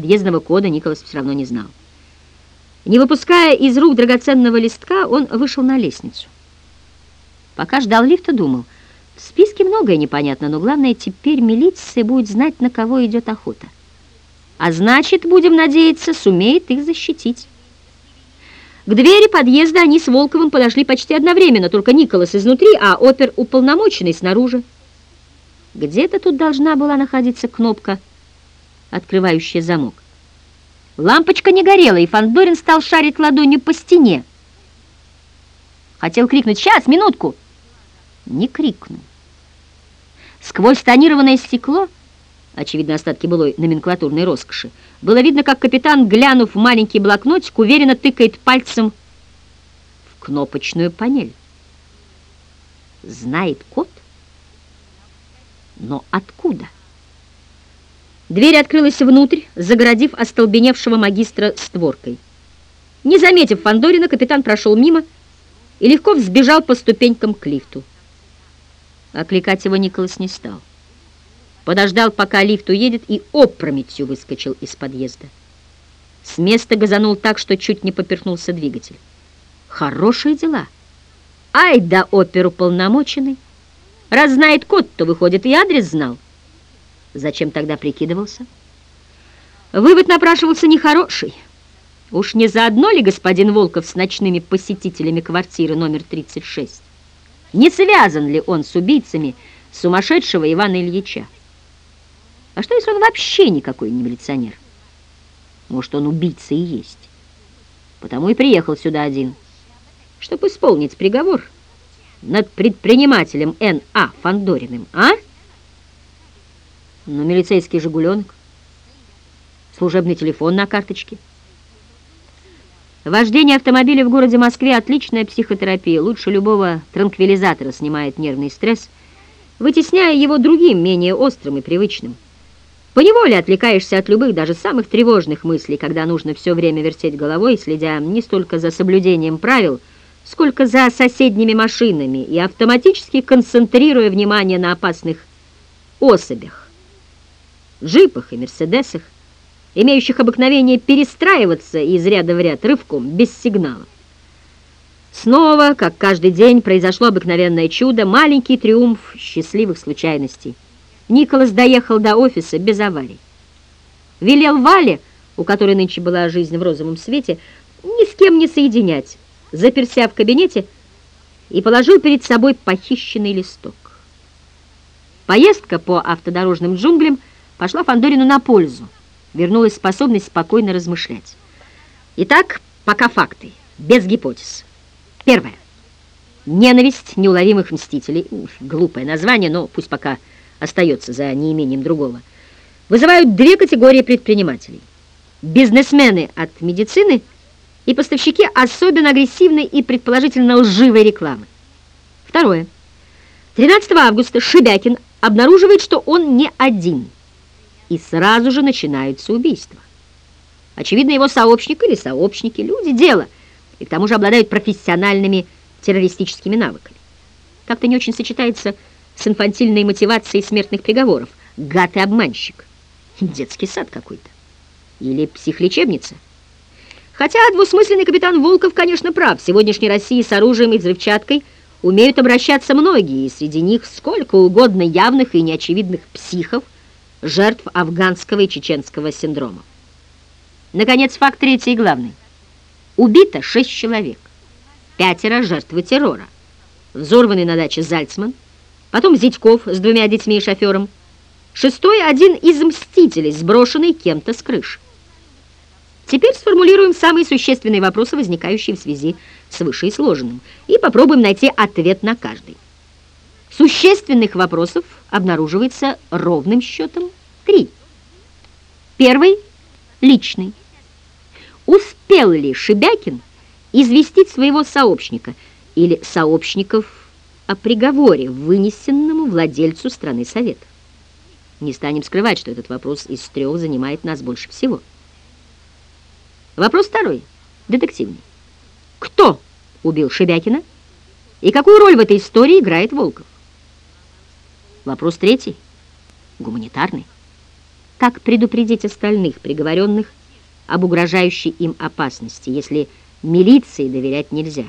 подъездного кода Николас все равно не знал. Не выпуская из рук драгоценного листка, он вышел на лестницу. Пока ждал лифта, думал, в списке многое непонятно, но главное, теперь милиция будет знать, на кого идет охота. А значит, будем надеяться, сумеет их защитить. К двери подъезда они с Волковым подошли почти одновременно, только Николас изнутри, а опер уполномоченный снаружи. Где-то тут должна была находиться кнопка, открывающая замок. Лампочка не горела, и Фандорин стал шарить ладонью по стене. Хотел крикнуть «Сейчас, минутку!» Не крикнул. Сквозь тонированное стекло, очевидно, остатки былой номенклатурной роскоши, было видно, как капитан, глянув в маленький блокнотик, уверенно тыкает пальцем в кнопочную панель. Знает код? Но откуда? Дверь открылась внутрь, загородив остолбеневшего магистра створкой. Не заметив Фандорина, капитан прошел мимо и легко взбежал по ступенькам к лифту. Окликать его Николас не стал. Подождал, пока лифт уедет, и опрометью выскочил из подъезда. С места газанул так, что чуть не поперхнулся двигатель. Хорошие дела. Ай да оперу полномоченный. Раз знает код, то, выходит, и адрес знал. Зачем тогда прикидывался? Вывод напрашивался нехороший. Уж не заодно ли господин Волков с ночными посетителями квартиры номер 36? Не связан ли он с убийцами сумасшедшего Ивана Ильича? А что, если он вообще никакой не милиционер? Может, он убийца и есть. Потому и приехал сюда один, чтобы исполнить приговор над предпринимателем Н.А. Фандориным, а? Ну, милицейский «Жигуленок», служебный телефон на карточке. Вождение автомобиля в городе Москве – отличная психотерапия. Лучше любого транквилизатора снимает нервный стресс, вытесняя его другим, менее острым и привычным. Поневоле отвлекаешься от любых, даже самых тревожных мыслей, когда нужно все время вертеть головой, следя не столько за соблюдением правил, сколько за соседними машинами и автоматически концентрируя внимание на опасных особях, джипах и мерседесах, имеющих обыкновение перестраиваться из ряда в ряд рывком, без сигналов. Снова, как каждый день, произошло обыкновенное чудо, маленький триумф счастливых случайностей. Николас доехал до офиса без аварий. Велел Вале, у которой нынче была жизнь в розовом свете, ни с кем не соединять, заперся в кабинете и положил перед собой похищенный листок. Поездка по автодорожным джунглям пошла Фандорину на пользу. Вернулась способность спокойно размышлять. Итак, пока факты, без гипотез. Первое. Ненависть неуловимых мстителей. Глупое название, но пусть пока остается за неимением другого, вызывают две категории предпринимателей. Бизнесмены от медицины и поставщики особенно агрессивной и предположительно лживой рекламы. Второе. 13 августа Шибякин обнаруживает, что он не один, и сразу же начинаются убийства. Очевидно, его сообщник или сообщники, люди, дело, и к тому же обладают профессиональными террористическими навыками. Как-то не очень сочетается с инфантильной мотивацией смертных приговоров. Гад и обманщик. Детский сад какой-то. Или психлечебница. Хотя двусмысленный капитан Волков, конечно, прав. В сегодняшней России с оружием и взрывчаткой умеют обращаться многие, и среди них сколько угодно явных и неочевидных психов, жертв афганского и чеченского синдрома. Наконец, факт третий и главный. Убито шесть человек. Пятеро жертвы террора. Взорванный на даче Зальцман – потом Зятьков с двумя детьми и шофером. Шестой – один из мстителей, сброшенный кем-то с крыши. Теперь сформулируем самые существенные вопросы, возникающие в связи с вышеизложенным, и попробуем найти ответ на каждый. Существенных вопросов обнаруживается ровным счетом три. Первый – личный. Успел ли Шибякин известить своего сообщника или сообщников о приговоре, вынесенному владельцу страны Совета. Не станем скрывать, что этот вопрос из трех занимает нас больше всего. Вопрос второй, детективный. Кто убил Шебякина и какую роль в этой истории играет Волков? Вопрос третий, гуманитарный. как предупредить остальных приговоренных об угрожающей им опасности, если милиции доверять нельзя.